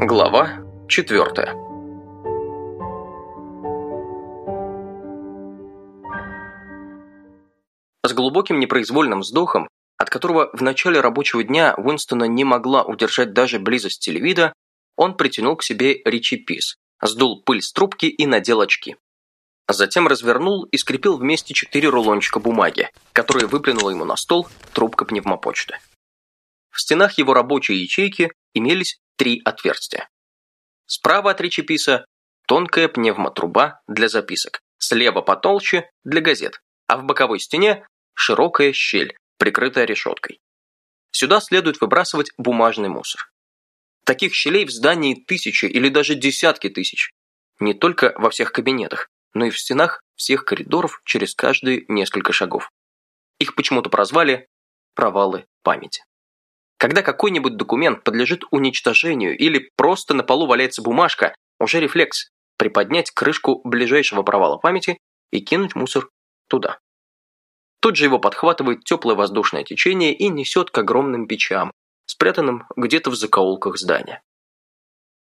Глава 4 С глубоким непроизвольным вздохом, от которого в начале рабочего дня Уинстона не могла удержать даже близость телевида, он притянул к себе Ричи Пис, сдул пыль с трубки и надел очки. Затем развернул и скрепил вместе четыре рулончика бумаги, которые выплюнула ему на стол трубка пневмопочты. В стенах его рабочей ячейки имелись три отверстия. Справа от речеписа тонкая пневмотруба для записок, слева потолще для газет, а в боковой стене широкая щель, прикрытая решеткой. Сюда следует выбрасывать бумажный мусор. Таких щелей в здании тысячи или даже десятки тысяч. Не только во всех кабинетах, но и в стенах всех коридоров через каждые несколько шагов. Их почему-то прозвали «провалы памяти». Когда какой-нибудь документ подлежит уничтожению или просто на полу валяется бумажка, уже рефлекс – приподнять крышку ближайшего провала памяти и кинуть мусор туда. Тут же его подхватывает теплое воздушное течение и несет к огромным печам, спрятанным где-то в закоулках здания.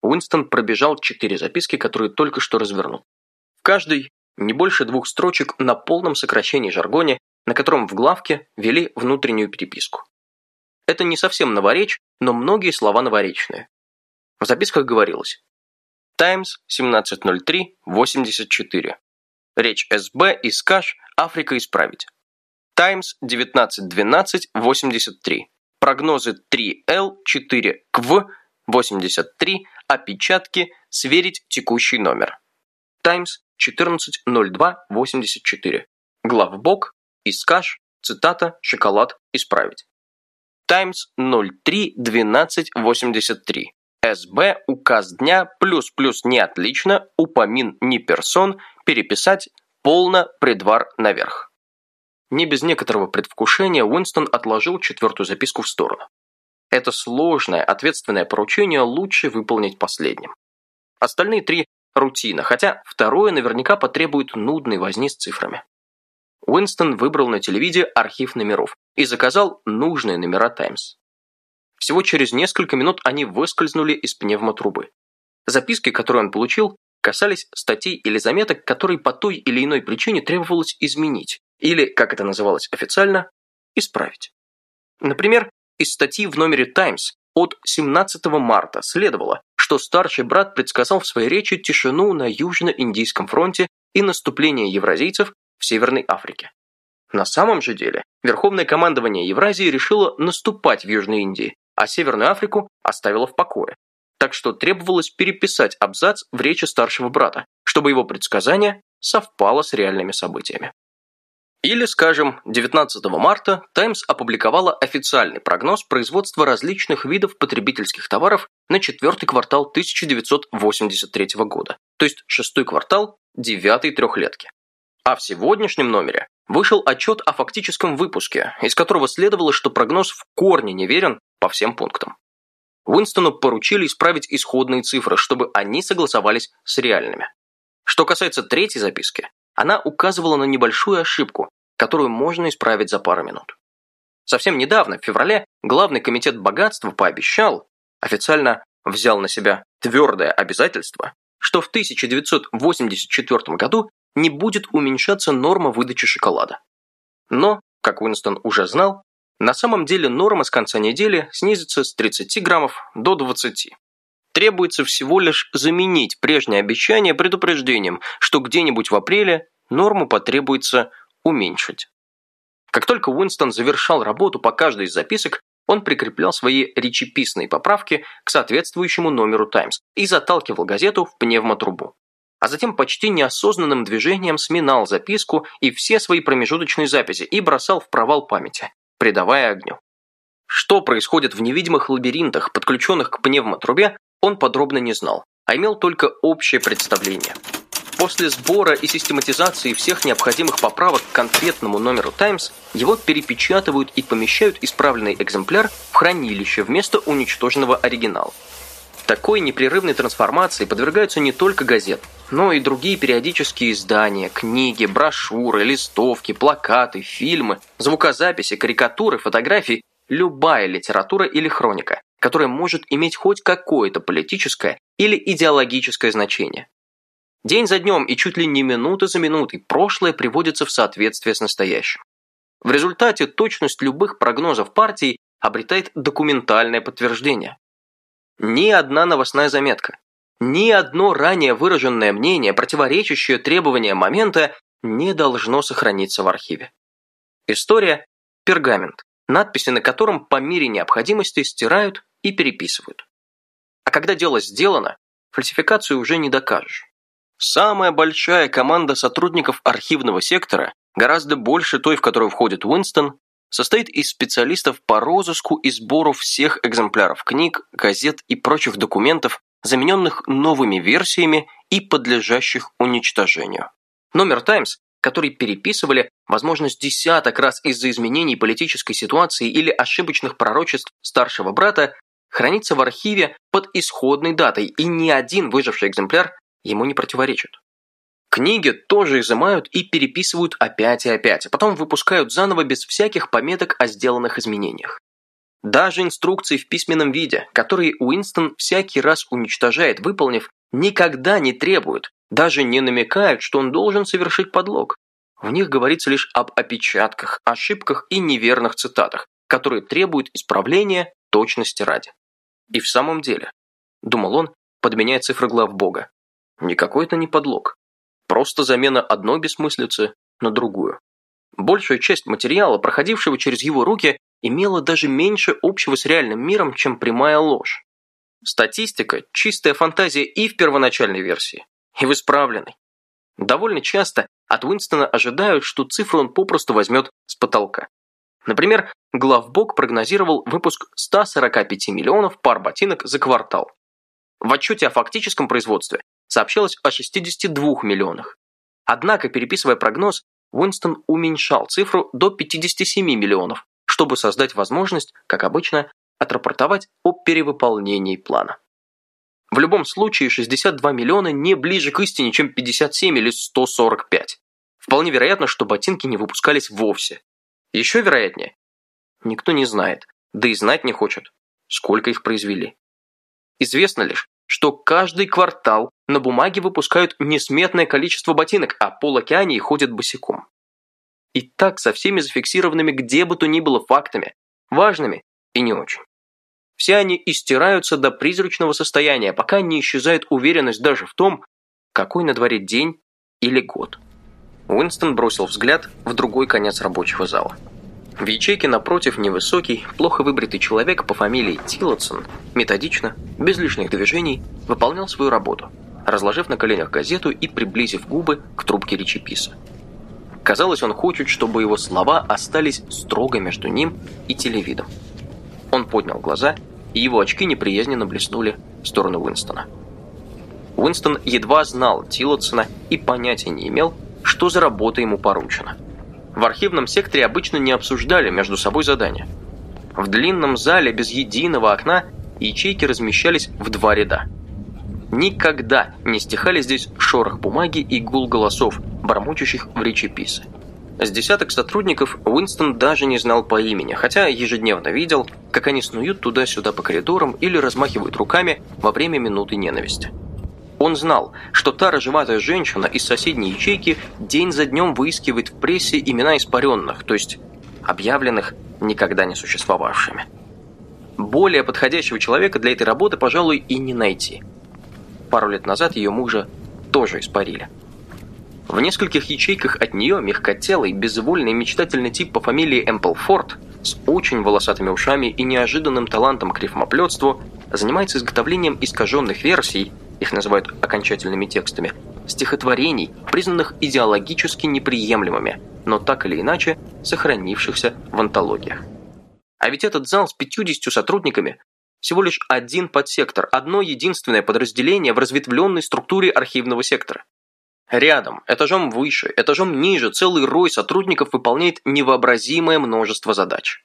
Уинстон пробежал четыре записки, которые только что развернул. В каждой не больше двух строчек на полном сокращении жаргоне, на котором в главке вели внутреннюю переписку. Это не совсем новоречь, но многие слова новоречные. В записках говорилось «Таймс 17.03.84. Речь СБ и СКАШ Африка исправить. Таймс 19.12.83. Прогнозы 3Л 4 КВ 83. Опечатки. Сверить текущий номер. Таймс 14.02.84. Главбок. Искаш. Цитата. Шоколад. Исправить. Таймс 03.12.83. СБ. Указ дня. Плюс-плюс не отлично. Упомин не персон. Переписать. Полно. Предвар наверх. Не без некоторого предвкушения Уинстон отложил четвертую записку в сторону. Это сложное, ответственное поручение лучше выполнить последним. Остальные три – рутина, хотя второе наверняка потребует нудной возни с цифрами. Уинстон выбрал на телевидении архив номеров и заказал нужные номера «Таймс». Всего через несколько минут они выскользнули из пневмотрубы. Записки, которые он получил, касались статей или заметок, которые по той или иной причине требовалось изменить, или, как это называлось официально, исправить. Например, из статьи в номере «Таймс» от 17 марта следовало, что старший брат предсказал в своей речи тишину на Южно-Индийском фронте и наступление евразийцев в Северной Африке. На самом же деле, Верховное командование Евразии решило наступать в Южной Индии, а Северную Африку оставило в покое. Так что требовалось переписать абзац в речи старшего брата, чтобы его предсказание совпало с реальными событиями. Или, скажем, 19 марта Times опубликовала официальный прогноз производства различных видов потребительских товаров на четвертый квартал 1983 года, то есть шестой квартал девятой трехлетки. А в сегодняшнем номере вышел отчет о фактическом выпуске, из которого следовало, что прогноз в корне неверен по всем пунктам. Уинстону поручили исправить исходные цифры, чтобы они согласовались с реальными. Что касается третьей записки, она указывала на небольшую ошибку, которую можно исправить за пару минут. Совсем недавно, в феврале, главный комитет богатства пообещал, официально взял на себя твердое обязательство, что в 1984 году не будет уменьшаться норма выдачи шоколада. Но, как Уинстон уже знал, на самом деле норма с конца недели снизится с 30 граммов до 20. Требуется всего лишь заменить прежнее обещание предупреждением, что где-нибудь в апреле норму потребуется уменьшить. Как только Уинстон завершал работу по каждой из записок, он прикреплял свои речеписные поправки к соответствующему номеру «Таймс» и заталкивал газету в пневмотрубу. А затем почти неосознанным движением сминал записку и все свои промежуточные записи и бросал в провал памяти, придавая огню. Что происходит в невидимых лабиринтах, подключенных к пневмотрубе, он подробно не знал, а имел только общее представление – После сбора и систематизации всех необходимых поправок к конкретному номеру Times, его перепечатывают и помещают исправленный экземпляр в хранилище вместо уничтоженного оригинала. Такой непрерывной трансформации подвергаются не только газеты, но и другие периодические издания, книги, брошюры, листовки, плакаты, фильмы, звукозаписи, карикатуры, фотографии, любая литература или хроника, которая может иметь хоть какое-то политическое или идеологическое значение. День за днем и чуть ли не минута за минутой прошлое приводится в соответствие с настоящим. В результате точность любых прогнозов партий обретает документальное подтверждение. Ни одна новостная заметка, ни одно ранее выраженное мнение, противоречащее требованиям момента, не должно сохраниться в архиве. История – пергамент, надписи на котором по мере необходимости стирают и переписывают. А когда дело сделано, фальсификацию уже не докажешь. Самая большая команда сотрудников архивного сектора, гораздо больше той, в которую входит Уинстон, состоит из специалистов по розыску и сбору всех экземпляров книг, газет и прочих документов, замененных новыми версиями и подлежащих уничтожению. Номер «Таймс», который переписывали, возможно, с десяток раз из-за изменений политической ситуации или ошибочных пророчеств старшего брата, хранится в архиве под исходной датой, и ни один выживший экземпляр ему не противоречит. Книги тоже изымают и переписывают опять и опять, а потом выпускают заново без всяких пометок о сделанных изменениях. Даже инструкции в письменном виде, которые Уинстон всякий раз уничтожает, выполнив, никогда не требуют, даже не намекают, что он должен совершить подлог. В них говорится лишь об опечатках, ошибках и неверных цитатах, которые требуют исправления точности ради. И в самом деле, думал он, подменяя цифры глав Бога, никакой это не подлог. Просто замена одной бессмыслицы на другую. Большая часть материала, проходившего через его руки, имела даже меньше общего с реальным миром, чем прямая ложь. Статистика – чистая фантазия и в первоначальной версии, и в исправленной. Довольно часто от Уинстона ожидают, что цифру он попросту возьмет с потолка. Например, главбок прогнозировал выпуск 145 миллионов пар ботинок за квартал. В отчете о фактическом производстве сообщалось о 62 миллионах. Однако, переписывая прогноз, Уинстон уменьшал цифру до 57 миллионов, чтобы создать возможность, как обычно, отрапортовать о перевыполнении плана. В любом случае 62 миллиона не ближе к истине, чем 57 или 145. Вполне вероятно, что ботинки не выпускались вовсе. Еще вероятнее, никто не знает, да и знать не хочет, сколько их произвели. Известно лишь, что каждый квартал на бумаге выпускают несметное количество ботинок, а пол океании ходят босиком. И так со всеми зафиксированными где бы то ни было фактами, важными и не очень. Все они истираются до призрачного состояния, пока не исчезает уверенность даже в том, какой на дворе день или год. Уинстон бросил взгляд в другой конец рабочего зала. В ячейке напротив невысокий, плохо выбритый человек по фамилии Тиллотсон методично, без лишних движений, выполнял свою работу, разложив на коленях газету и приблизив губы к трубке речеписа. Казалось, он хочет, чтобы его слова остались строго между ним и телевидом. Он поднял глаза, и его очки неприязненно блеснули в сторону Уинстона. Уинстон едва знал Тиллотсона и понятия не имел, что за работа ему поручена. В архивном секторе обычно не обсуждали между собой задания. В длинном зале без единого окна ячейки размещались в два ряда. Никогда не стихали здесь шорох бумаги и гул голосов, бормочущих в речеписы. С десяток сотрудников Уинстон даже не знал по имени, хотя ежедневно видел, как они снуют туда-сюда по коридорам или размахивают руками во время минуты ненависти. Он знал, что та рыжеватая женщина из соседней ячейки день за днем выискивает в прессе имена испаренных, то есть объявленных никогда не существовавшими. Более подходящего человека для этой работы, пожалуй, и не найти. Пару лет назад ее мужа тоже испарили. В нескольких ячейках от нее мягкотелый, безвольный, мечтательный тип по фамилии Эмплфорд с очень волосатыми ушами и неожиданным талантом к рифмоплетству занимается изготовлением искаженных версий, их называют окончательными текстами, стихотворений, признанных идеологически неприемлемыми, но так или иначе сохранившихся в антологиях. А ведь этот зал с 50 сотрудниками всего лишь один подсектор, одно единственное подразделение в разветвленной структуре архивного сектора. Рядом, этажом выше, этажом ниже целый рой сотрудников выполняет невообразимое множество задач.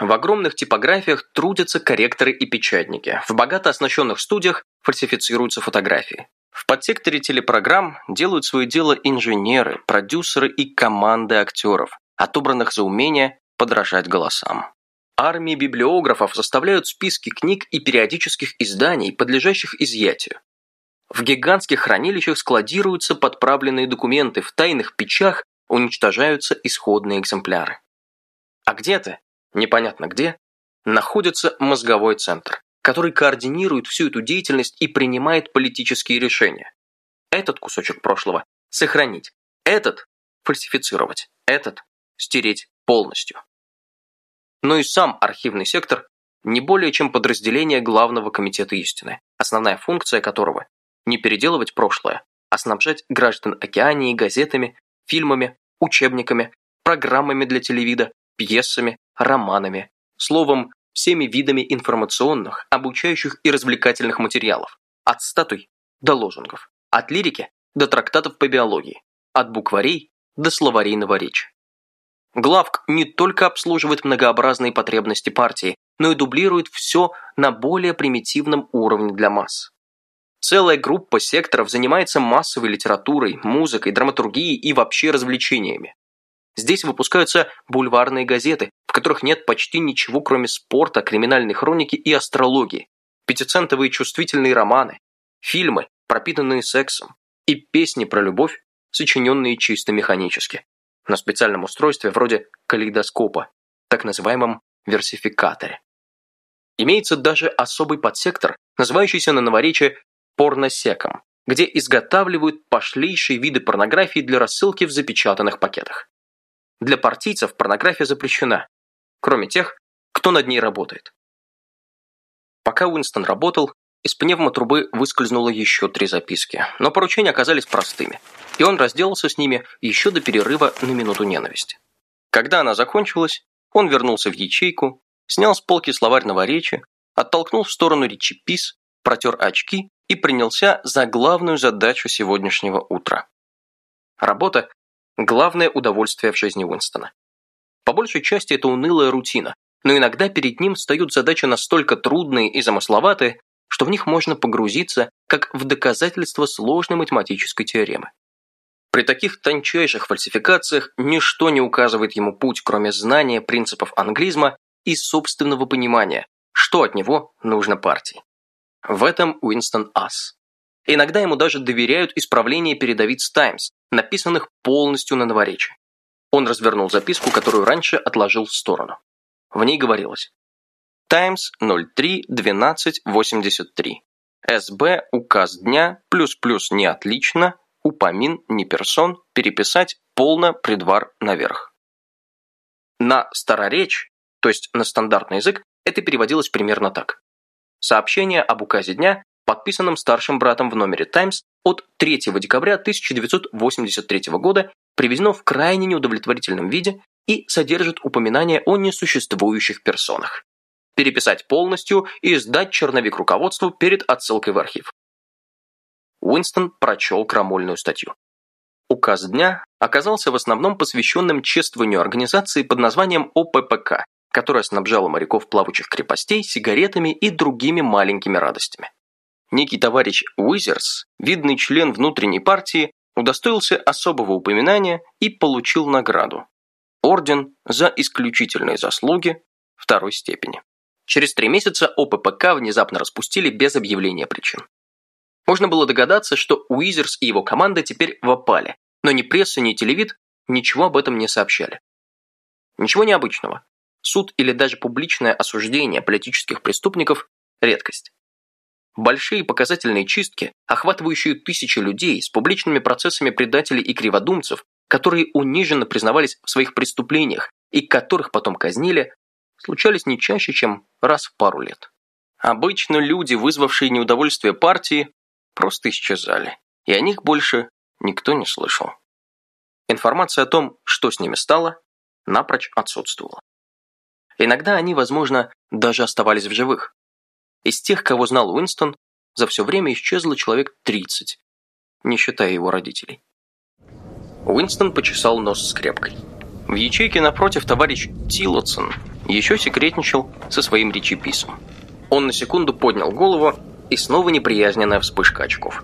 В огромных типографиях трудятся корректоры и печатники. В богато оснащенных студиях фальсифицируются фотографии. В подсекторе телепрограмм делают свое дело инженеры, продюсеры и команды актеров, отобранных за умение подражать голосам. Армии библиографов составляют списки книг и периодических изданий, подлежащих изъятию. В гигантских хранилищах складируются подправленные документы, в тайных печах уничтожаются исходные экземпляры. А где-то, непонятно где, находится мозговой центр, который координирует всю эту деятельность и принимает политические решения. Этот кусочек прошлого сохранить, этот фальсифицировать, этот стереть полностью но и сам архивный сектор не более чем подразделение Главного комитета истины, основная функция которого – не переделывать прошлое, а снабжать граждан Океании газетами, фильмами, учебниками, программами для телевида, пьесами, романами, словом, всеми видами информационных, обучающих и развлекательных материалов, от статуй до лозунгов, от лирики до трактатов по биологии, от букварей до словарей новоречия. Главк не только обслуживает многообразные потребности партии, но и дублирует все на более примитивном уровне для масс. Целая группа секторов занимается массовой литературой, музыкой, драматургией и вообще развлечениями. Здесь выпускаются бульварные газеты, в которых нет почти ничего, кроме спорта, криминальной хроники и астрологии, пятицентовые чувствительные романы, фильмы, пропитанные сексом, и песни про любовь, сочиненные чисто механически на специальном устройстве вроде калейдоскопа, так называемом версификаторе. Имеется даже особый подсектор, называющийся на новоречии порносеком, где изготавливают пошлейшие виды порнографии для рассылки в запечатанных пакетах. Для партийцев порнография запрещена, кроме тех, кто над ней работает. Пока Уинстон работал, из пневмотрубы выскользнуло еще три записки, но поручения оказались простыми, и он разделался с ними еще до перерыва на минуту ненависти. Когда она закончилась, он вернулся в ячейку, снял с полки словарь новоречия, оттолкнул в сторону речепис, протер очки и принялся за главную задачу сегодняшнего утра. Работа – главное удовольствие в жизни Уинстона. По большей части это унылая рутина, но иногда перед ним встают задачи настолько трудные и замысловатые, что в них можно погрузиться, как в доказательство сложной математической теоремы. При таких тончайших фальсификациях ничто не указывает ему путь, кроме знания принципов англизма и собственного понимания, что от него нужно партии. В этом Уинстон ас. Иногда ему даже доверяют исправления передовиц Таймс, написанных полностью на новоречии. Он развернул записку, которую раньше отложил в сторону. В ней говорилось Таймс 03-12-83. СБ указ дня плюс-плюс не отлично, упомин не персон, переписать полно придвар наверх. На староречь, то есть на стандартный язык, это переводилось примерно так. Сообщение об указе дня, подписанном старшим братом в номере Times от 3 декабря 1983 года, приведено в крайне неудовлетворительном виде и содержит упоминание о несуществующих персонах переписать полностью и сдать черновик руководству перед отсылкой в архив. Уинстон прочел крамольную статью. Указ дня оказался в основном посвященным чествованию организации под названием ОППК, которая снабжала моряков плавучих крепостей сигаретами и другими маленькими радостями. Некий товарищ Уизерс, видный член внутренней партии, удостоился особого упоминания и получил награду. Орден за исключительные заслуги второй степени. Через три месяца ОППК внезапно распустили без объявления причин. Можно было догадаться, что Уизерс и его команда теперь в опале, но ни пресса, ни телевид ничего об этом не сообщали. Ничего необычного. Суд или даже публичное осуждение политических преступников – редкость. Большие показательные чистки, охватывающие тысячи людей с публичными процессами предателей и криводумцев, которые униженно признавались в своих преступлениях и которых потом казнили, случались не чаще, чем раз в пару лет. Обычно люди, вызвавшие неудовольствие партии, просто исчезали, и о них больше никто не слышал. Информация о том, что с ними стало, напрочь отсутствовала. Иногда они, возможно, даже оставались в живых. Из тех, кого знал Уинстон, за все время исчезло человек 30, не считая его родителей. Уинстон почесал нос скрепкой. В ячейке напротив товарищ Тилотсон еще секретничал со своим речеписом. Он на секунду поднял голову, и снова неприязненная вспышка очков.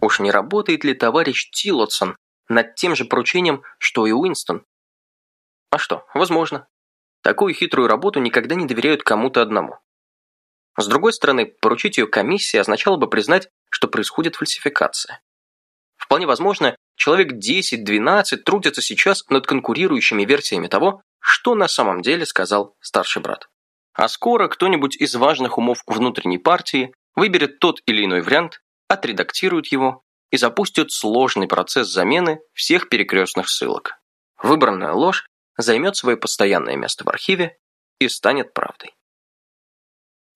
Уж не работает ли товарищ Тиллотсон над тем же поручением, что и Уинстон? А что, возможно. Такую хитрую работу никогда не доверяют кому-то одному. С другой стороны, поручить ее комиссии означало бы признать, что происходит фальсификация. Вполне возможно, человек 10-12 трудятся сейчас над конкурирующими версиями того, что на самом деле сказал старший брат. А скоро кто-нибудь из важных умов внутренней партии выберет тот или иной вариант, отредактирует его и запустит сложный процесс замены всех перекрестных ссылок. Выбранная ложь займет свое постоянное место в архиве и станет правдой.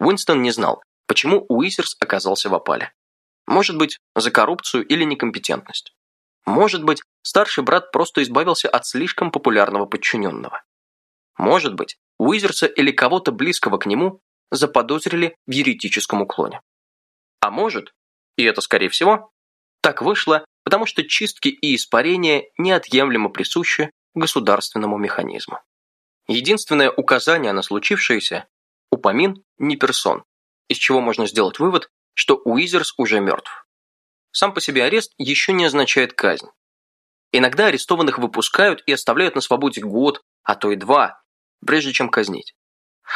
Уинстон не знал, почему Уизерс оказался в опале. Может быть, за коррупцию или некомпетентность. Может быть, старший брат просто избавился от слишком популярного подчиненного. Может быть, Уизерса или кого-то близкого к нему заподозрили в еретическом уклоне. А может, и это скорее всего, так вышло, потому что чистки и испарения неотъемлемо присущи государственному механизму. Единственное указание на случившееся – упомин не персон, из чего можно сделать вывод, что Уизерс уже мертв. Сам по себе арест еще не означает казнь. Иногда арестованных выпускают и оставляют на свободе год, а то и два, прежде чем казнить.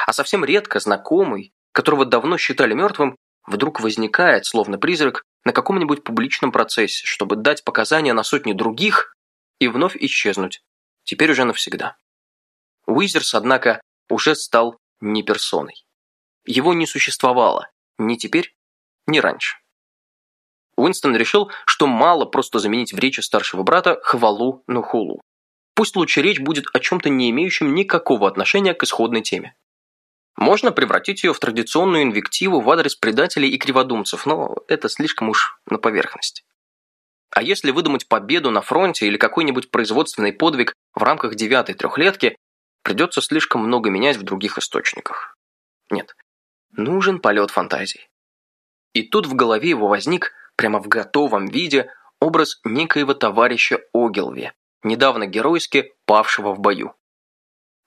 А совсем редко знакомый, которого давно считали мертвым, вдруг возникает, словно призрак, на каком-нибудь публичном процессе, чтобы дать показания на сотни других и вновь исчезнуть, теперь уже навсегда. Уизерс, однако, уже стал не персоной. Его не существовало ни теперь, ни раньше. Уинстон решил, что мало просто заменить в речи старшего брата хвалу на хулу. Пусть лучше речь будет о чем-то не имеющем никакого отношения к исходной теме. Можно превратить ее в традиционную инвективу в адрес предателей и криводумцев, но это слишком уж на поверхности. А если выдумать победу на фронте или какой-нибудь производственный подвиг в рамках девятой трехлетки, придется слишком много менять в других источниках. Нет, нужен полет фантазии. И тут в голове его возник, прямо в готовом виде, образ некоего товарища Огилви, недавно геройски павшего в бою.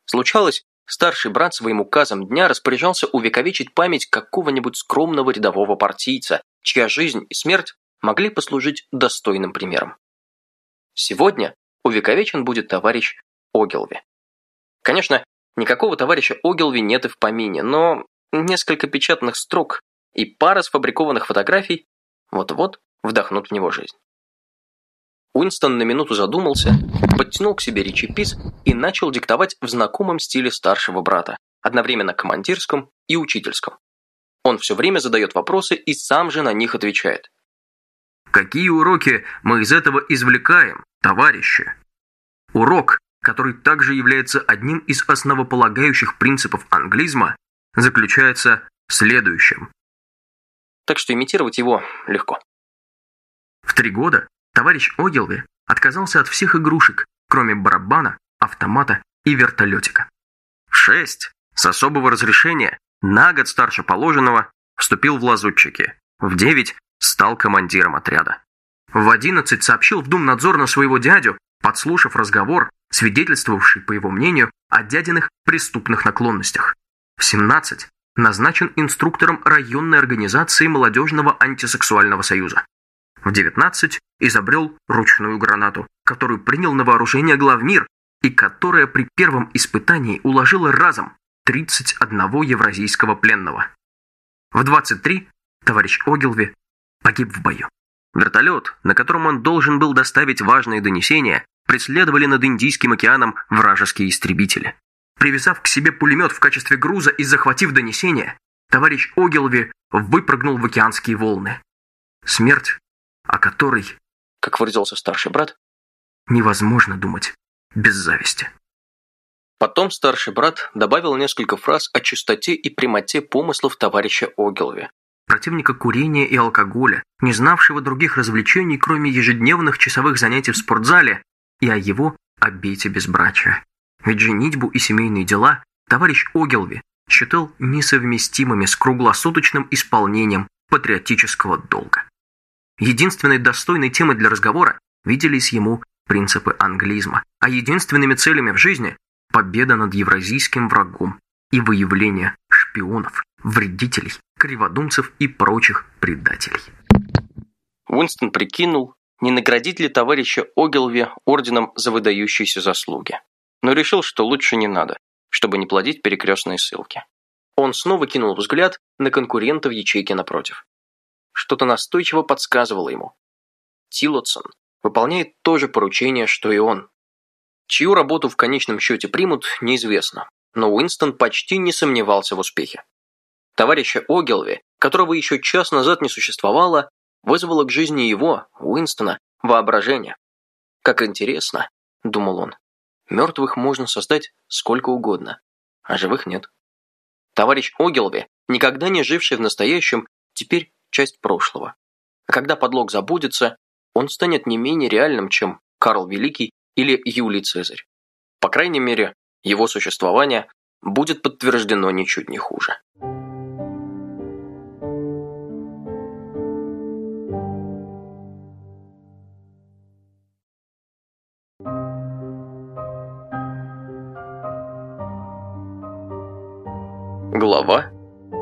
Случалось, старший брат своим указом дня распоряжался увековечить память какого-нибудь скромного рядового партийца, чья жизнь и смерть могли послужить достойным примером. Сегодня увековечен будет товарищ Огилви. Конечно, никакого товарища Огилви нет и в помине, но несколько печатных строк и пара сфабрикованных фотографий вот-вот вдохнут в него жизнь. Уинстон на минуту задумался, подтянул к себе речепис и начал диктовать в знакомом стиле старшего брата, одновременно командирском и учительском. Он все время задает вопросы и сам же на них отвечает. Какие уроки мы из этого извлекаем, товарищи? Урок, который также является одним из основополагающих принципов англизма, заключается в следующем. Так что имитировать его легко. В три года Товарищ Огилви отказался от всех игрушек, кроме барабана, автомата и вертолетика. В шесть, с особого разрешения, на год старше положенного, вступил в лазутчики. В девять стал командиром отряда. В одиннадцать сообщил в Думнадзор на своего дядю, подслушав разговор, свидетельствовавший, по его мнению, о дядиных преступных наклонностях. В семнадцать назначен инструктором районной организации молодежного антисексуального союза. В 19 изобрел ручную гранату, которую принял на вооружение главмир и которая при первом испытании уложила разом 31 евразийского пленного. В 23 товарищ Огилви погиб в бою. Вертолет, на котором он должен был доставить важные донесения, преследовали над Индийским океаном вражеские истребители. Привязав к себе пулемет в качестве груза и захватив донесения, товарищ Огилви выпрыгнул в океанские волны. Смерть о которой, как выразился старший брат, невозможно думать без зависти. Потом старший брат добавил несколько фраз о чистоте и прямоте помыслов товарища Огилви. Противника курения и алкоголя, не знавшего других развлечений, кроме ежедневных часовых занятий в спортзале, и о его обете безбрачия. Ведь женитьбу и семейные дела товарищ Огилви считал несовместимыми с круглосуточным исполнением патриотического долга. Единственной достойной темой для разговора виделись ему принципы англизма, а единственными целями в жизни – победа над евразийским врагом и выявление шпионов, вредителей, криводумцев и прочих предателей. Уинстон прикинул, не наградить ли товарища Огилви орденом за выдающиеся заслуги. Но решил, что лучше не надо, чтобы не плодить перекрестные ссылки. Он снова кинул взгляд на конкурента в ячейке напротив. Что-то настойчиво подсказывало ему. Тилотсон выполняет то же поручение, что и он. Чью работу в конечном счете примут, неизвестно, но Уинстон почти не сомневался в успехе. Товарища Огилви, которого еще час назад не существовало, вызвало к жизни его, Уинстона, воображение. «Как интересно», — думал он, — «мертвых можно создать сколько угодно, а живых нет». Товарищ Огилви, никогда не живший в настоящем, теперь часть прошлого. А когда подлог забудется, он станет не менее реальным, чем Карл Великий или Юлий Цезарь. По крайней мере, его существование будет подтверждено ничуть не хуже.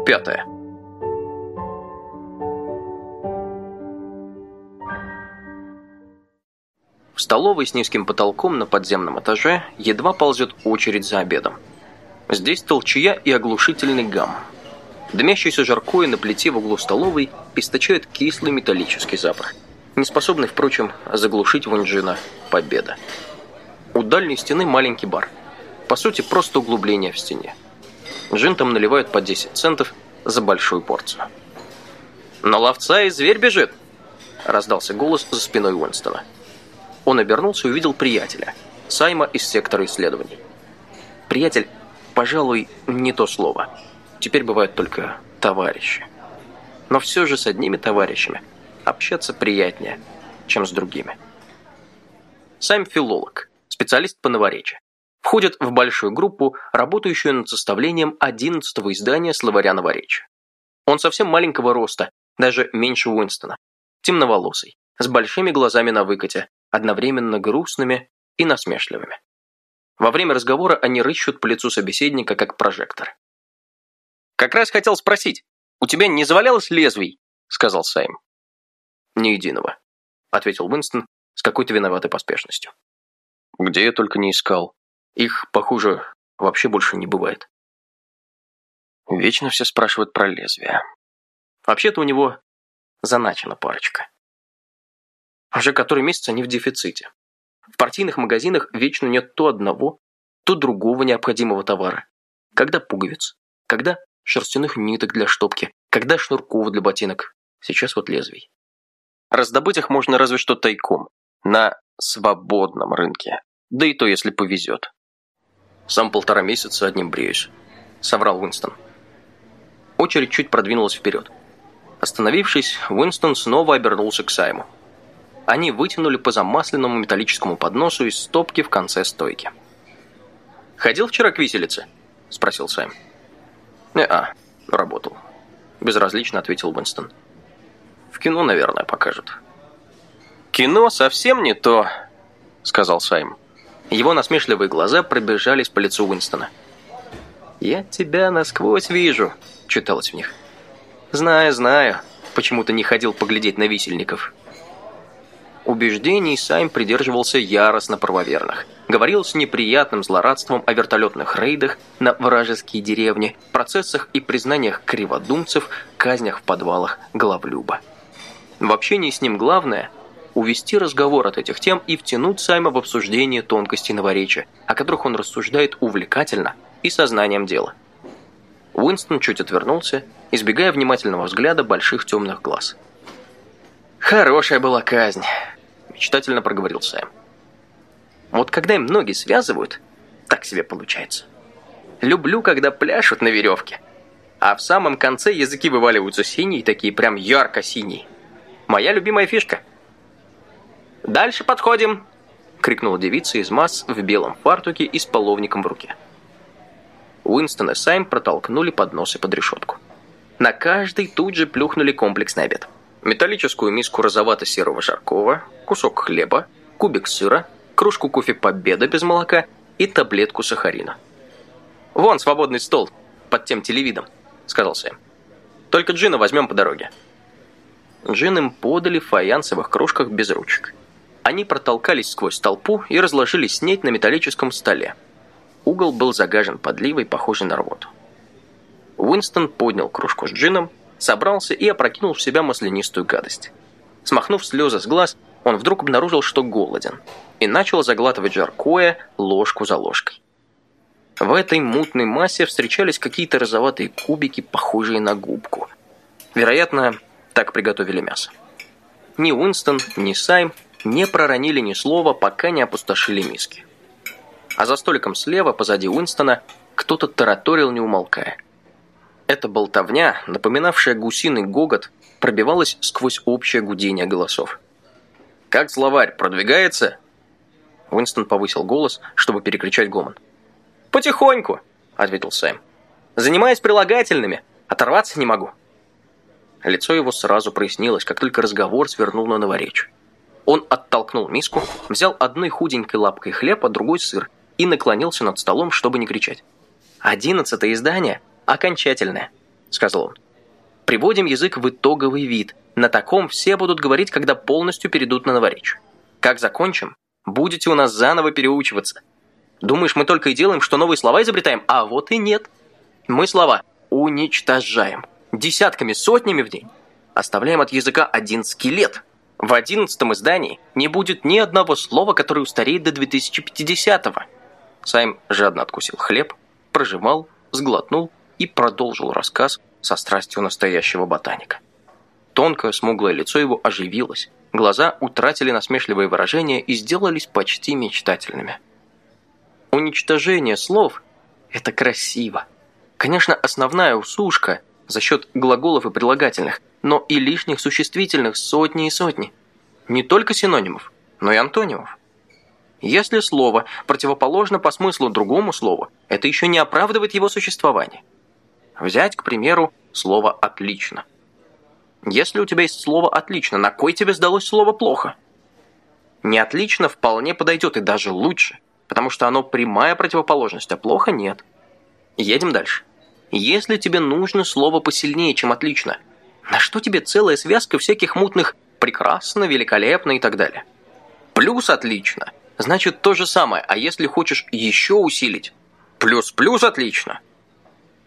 Пятая В столовой с низким потолком на подземном этаже едва ползет очередь за обедом. Здесь толчья и оглушительный гам. Дымящийся жаркое на плите в углу столовой источает кислый металлический запах, не способный, впрочем, заглушить вунжина победа. У дальней стены маленький бар. По сути, просто углубление в стене. Джин там наливают по 10 центов за большую порцию. «На ловца и зверь бежит!» раздался голос за спиной Уинстона. Он обернулся и увидел приятеля, Сайма из сектора исследований. Приятель, пожалуй, не то слово. Теперь бывают только товарищи. Но все же с одними товарищами общаться приятнее, чем с другими. Сайм филолог, специалист по новоречию. Входит в большую группу, работающую над составлением 11 издания словаря новоречия. Он совсем маленького роста, даже меньше Уинстона. Темноволосый, с большими глазами на выкате, одновременно грустными и насмешливыми. Во время разговора они рыщут по лицу собеседника, как прожектор. «Как раз хотел спросить, у тебя не завалялось лезвий?» — сказал Сайм. «Ни единого», — ответил Уинстон с какой-то виноватой поспешностью. «Где я только не искал. Их, похоже, вообще больше не бывает». Вечно все спрашивают про лезвие. Вообще-то у него заначена парочка. Уже который месяц они в дефиците. В партийных магазинах вечно нет то одного, то другого необходимого товара. Когда пуговиц, когда шерстяных ниток для штопки, когда шнурков для ботинок. Сейчас вот лезвий. Раздобыть их можно разве что тайком, на свободном рынке. Да и то, если повезет. Сам полтора месяца одним бреюсь, соврал Уинстон. Очередь чуть продвинулась вперед. Остановившись, Уинстон снова обернулся к Сайму они вытянули по замасленному металлическому подносу из стопки в конце стойки. «Ходил вчера к виселице?» – спросил Сайм. «Не-а, работал», – безразлично ответил Уинстон. «В кино, наверное, покажут». «Кино совсем не то», – сказал Сайм. Его насмешливые глаза пробежались по лицу Уинстона. «Я тебя насквозь вижу», – читалось в них. «Знаю, знаю, почему ты не ходил поглядеть на висельников» убеждений Сайм придерживался яростно правоверных. Говорил с неприятным злорадством о вертолетных рейдах на вражеские деревни, процессах и признаниях криводумцев, казнях в подвалах главлюба. В общении с ним главное – увести разговор от этих тем и втянуть Сайма в обсуждение тонкостей новоречия, о которых он рассуждает увлекательно и сознанием дела. Уинстон чуть отвернулся, избегая внимательного взгляда больших темных глаз. «Хорошая была казнь», мечтательно проговорил Сэм. Вот когда им ноги связывают, так себе получается. Люблю, когда пляшут на веревке. А в самом конце языки вываливаются синие, такие прям ярко-синие. Моя любимая фишка. «Дальше подходим!» — крикнула девица из масс в белом фартуке и с половником в руке. Уинстон и Сайм протолкнули подносы под решетку. На каждый тут же плюхнули комплексный обед металлическую миску розовато-серого жаркого, кусок хлеба, кубик сыра, кружку кофе «Победа» без молока и таблетку сахарина. «Вон свободный стол, под тем телевидом», — сказал Сэм. «Только Джина возьмем по дороге». Джин им подали в фаянсовых кружках без ручек. Они протолкались сквозь толпу и разложили снеть на металлическом столе. Угол был загажен подливой, похожей на рвоту. Уинстон поднял кружку с джином, собрался и опрокинул в себя маслянистую гадость. Смахнув слезы с глаз, он вдруг обнаружил, что голоден, и начал заглатывать жаркое ложку за ложкой. В этой мутной массе встречались какие-то розоватые кубики, похожие на губку. Вероятно, так приготовили мясо. Ни Уинстон, ни Сайм не проронили ни слова, пока не опустошили миски. А за столиком слева, позади Уинстона, кто-то тараторил, не умолкая. Эта болтовня, напоминавшая гусиный гогот, пробивалась сквозь общее гудение голосов. «Как словарь продвигается?» Уинстон повысил голос, чтобы перекричать гомон. «Потихоньку», — ответил Сэм. «Занимаюсь прилагательными. Оторваться не могу». Лицо его сразу прояснилось, как только разговор свернул на новоречь. Он оттолкнул миску, взял одной худенькой лапкой хлеб, а другой сыр и наклонился над столом, чтобы не кричать. «Одиннадцатое издание окончательное», — сказал он. «Приводим язык в итоговый вид. На таком все будут говорить, когда полностью перейдут на новоречь. Как закончим, будете у нас заново переучиваться. Думаешь, мы только и делаем, что новые слова изобретаем? А вот и нет. Мы слова уничтожаем. Десятками, сотнями в день. Оставляем от языка один скелет. В одиннадцатом издании не будет ни одного слова, которое устареет до 2050-го. Сайм жадно откусил хлеб, проживал, сглотнул и продолжил рассказ со страстью настоящего ботаника. Тонкое смуглое лицо его оживилось, глаза утратили насмешливое выражение и сделались почти мечтательными. Уничтожение слов – это красиво. Конечно, основная усушка за счет глаголов и прилагательных, но и лишних существительных сотни и сотни. Не только синонимов, но и антонимов. Если слово противоположно по смыслу другому слову, это еще не оправдывает его существование. Взять, к примеру, слово «отлично». Если у тебя есть слово «отлично», на кой тебе сдалось слово «плохо»? Не «отлично» вполне подойдет и даже лучше – потому что оно прямая противоположность, а плохо нет. Едем дальше. Если тебе нужно слово посильнее, чем отлично, на что тебе целая связка всяких мутных «прекрасно», «великолепно» и так далее? Плюс «отлично» значит то же самое, а если хочешь еще усилить, плюс-плюс «отлично».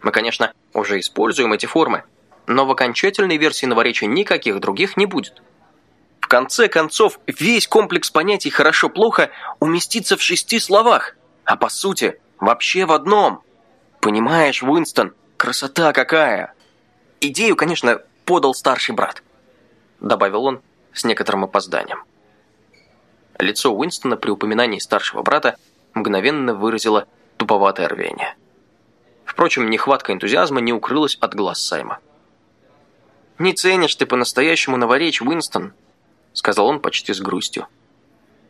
Мы, конечно, уже используем эти формы, но в окончательной версии новоречия никаких других не будет конце концов, весь комплекс понятий «хорошо-плохо» уместится в шести словах, а по сути, вообще в одном. Понимаешь, Уинстон, красота какая! Идею, конечно, подал старший брат, добавил он с некоторым опозданием. Лицо Уинстона при упоминании старшего брата мгновенно выразило туповатое рвение. Впрочем, нехватка энтузиазма не укрылась от глаз Сайма. «Не ценишь ты по-настоящему новоречь, Уинстон», — сказал он почти с грустью.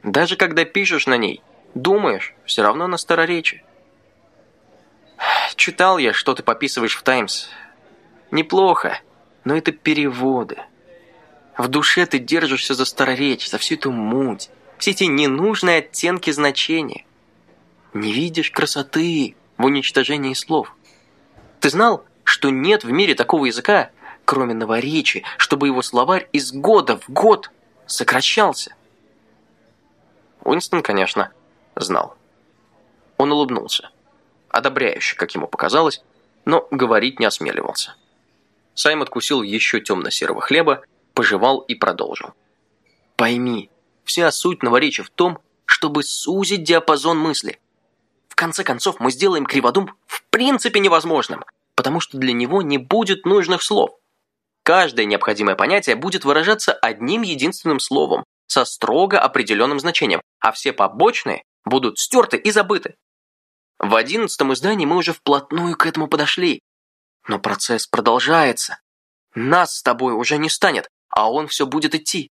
«Даже когда пишешь на ней, думаешь, все равно на староречии». «Читал я, что ты пописываешь в «Таймс». Неплохо, но это переводы. В душе ты держишься за староречь, за всю эту муть, все эти ненужные оттенки значения. Не видишь красоты в уничтожении слов. Ты знал, что нет в мире такого языка, кроме новоречия, чтобы его словарь из года в год сокращался. Уинстон, конечно, знал. Он улыбнулся. Одобряюще, как ему показалось, но говорить не осмеливался. Сайм откусил еще темно-серого хлеба, пожевал и продолжил. «Пойми, вся суть новоречия в том, чтобы сузить диапазон мысли. В конце концов, мы сделаем криводум в принципе невозможным, потому что для него не будет нужных слов. Каждое необходимое понятие будет выражаться одним единственным словом со строго определенным значением, а все побочные будут стерты и забыты. В одиннадцатом издании мы уже вплотную к этому подошли. Но процесс продолжается. Нас с тобой уже не станет, а он все будет идти.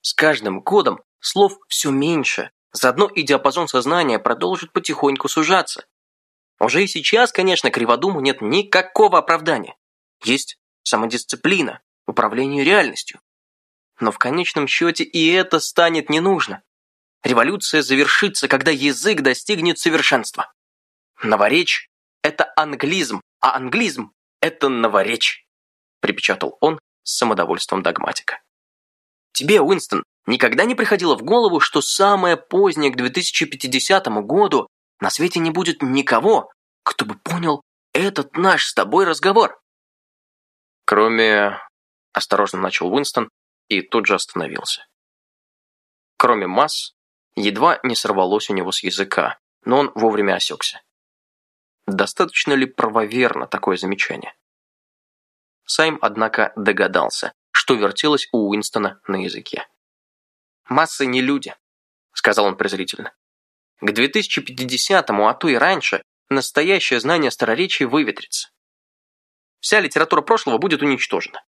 С каждым годом слов все меньше, заодно и диапазон сознания продолжит потихоньку сужаться. Уже и сейчас, конечно, криводуму нет никакого оправдания. Есть самодисциплина, управление реальностью. Но в конечном счете и это станет не нужно. Революция завершится, когда язык достигнет совершенства. Новоречь – это англизм, а англизм – это новоречь, припечатал он, с самодовольством догматика. Тебе, Уинстон, никогда не приходило в голову, что самое позднее к 2050 году на свете не будет никого, кто бы понял этот наш с тобой разговор? Кроме... Осторожно начал Уинстон и тут же остановился. Кроме масс, едва не сорвалось у него с языка, но он вовремя осекся. Достаточно ли правоверно такое замечание? Сайм, однако, догадался, что вертелось у Уинстона на языке. «Массы не люди», — сказал он презрительно. «К 2050-му, а то и раньше, настоящее знание староречия выветрится. Вся литература прошлого будет уничтожена.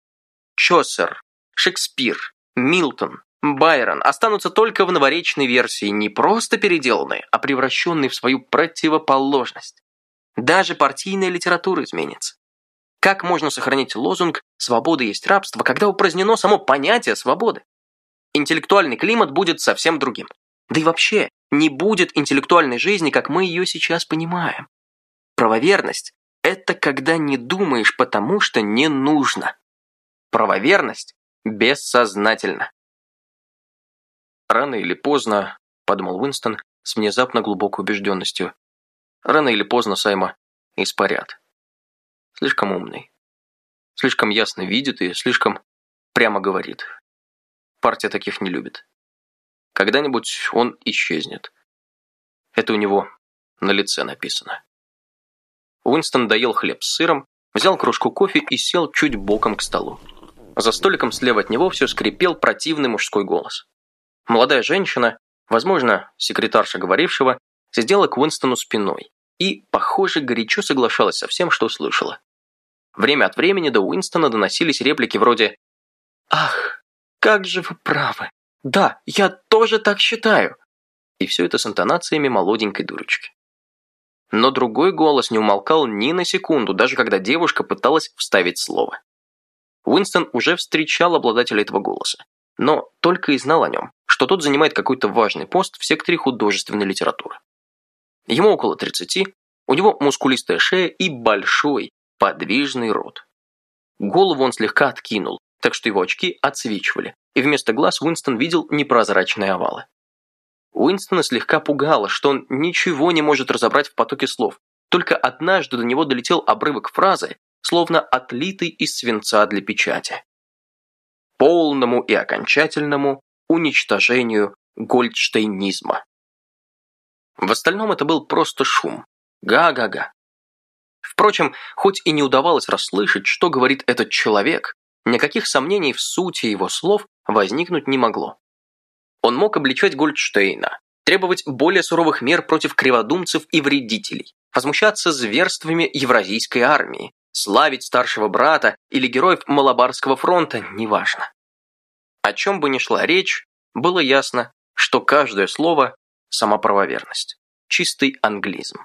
Чосер, Шекспир, Милтон, Байрон останутся только в новоречной версии, не просто переделанные, а превращенные в свою противоположность. Даже партийная литература изменится. Как можно сохранить лозунг «свобода есть рабство», когда упразднено само понятие свободы? Интеллектуальный климат будет совсем другим. Да и вообще, не будет интеллектуальной жизни, как мы ее сейчас понимаем. Правоверность – это когда не думаешь, потому что не нужно. Правоверность бессознательно. Рано или поздно, подумал Уинстон с внезапно глубокой убежденностью, рано или поздно Сайма испарят. Слишком умный. Слишком ясно видит и слишком прямо говорит. Партия таких не любит. Когда-нибудь он исчезнет. Это у него на лице написано. Уинстон доел хлеб с сыром, взял кружку кофе и сел чуть боком к столу. За столиком слева от него все скрипел противный мужской голос. Молодая женщина, возможно, секретарша говорившего, сидела к Уинстону спиной и, похоже, горячо соглашалась со всем, что слышала. Время от времени до Уинстона доносились реплики вроде «Ах, как же вы правы! Да, я тоже так считаю!» И все это с интонациями молоденькой дурочки. Но другой голос не умолкал ни на секунду, даже когда девушка пыталась вставить слово. Уинстон уже встречал обладателя этого голоса, но только и знал о нем, что тот занимает какой-то важный пост в секторе художественной литературы. Ему около 30, у него мускулистая шея и большой, подвижный рот. Голову он слегка откинул, так что его очки отсвечивали, и вместо глаз Уинстон видел непрозрачные овалы. Уинстона слегка пугало, что он ничего не может разобрать в потоке слов. Только однажды до него долетел обрывок фразы, словно отлитый из свинца для печати. Полному и окончательному уничтожению гольдштейнизма. В остальном это был просто шум. Га-га-га. Впрочем, хоть и не удавалось расслышать, что говорит этот человек, никаких сомнений в сути его слов возникнуть не могло. Он мог обличать Гольдштейна, требовать более суровых мер против криводумцев и вредителей, возмущаться зверствами Евразийской армии, славить старшего брата или героев Малабарского фронта, неважно. О чем бы ни шла речь, было ясно, что каждое слово – сама правоверность, чистый англизм.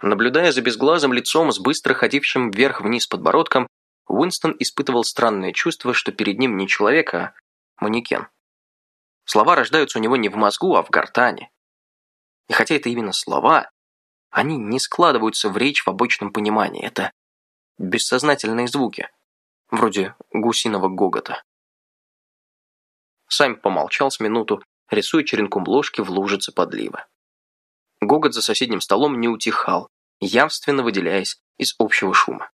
Наблюдая за безглазым лицом с быстро ходившим вверх-вниз подбородком, Уинстон испытывал странное чувство, что перед ним не человек, а манекен. Слова рождаются у него не в мозгу, а в гортане. И хотя это именно слова, они не складываются в речь в обычном понимании. Это бессознательные звуки, вроде гусиного гогота. Сам помолчал с минуту, рисуя черенком ложки в лужице подлива. Гогот за соседним столом не утихал, явственно выделяясь из общего шума.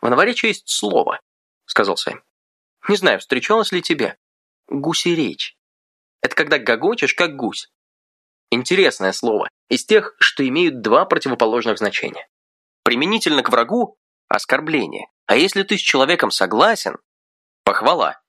«В новоречии есть слово», — сказал Сэм. «Не знаю, встречалось ли тебе. Гусеречь. Это когда гогочешь, как гусь. Интересное слово, из тех, что имеют два противоположных значения. Применительно к врагу – оскорбление, а если ты с человеком согласен – похвала.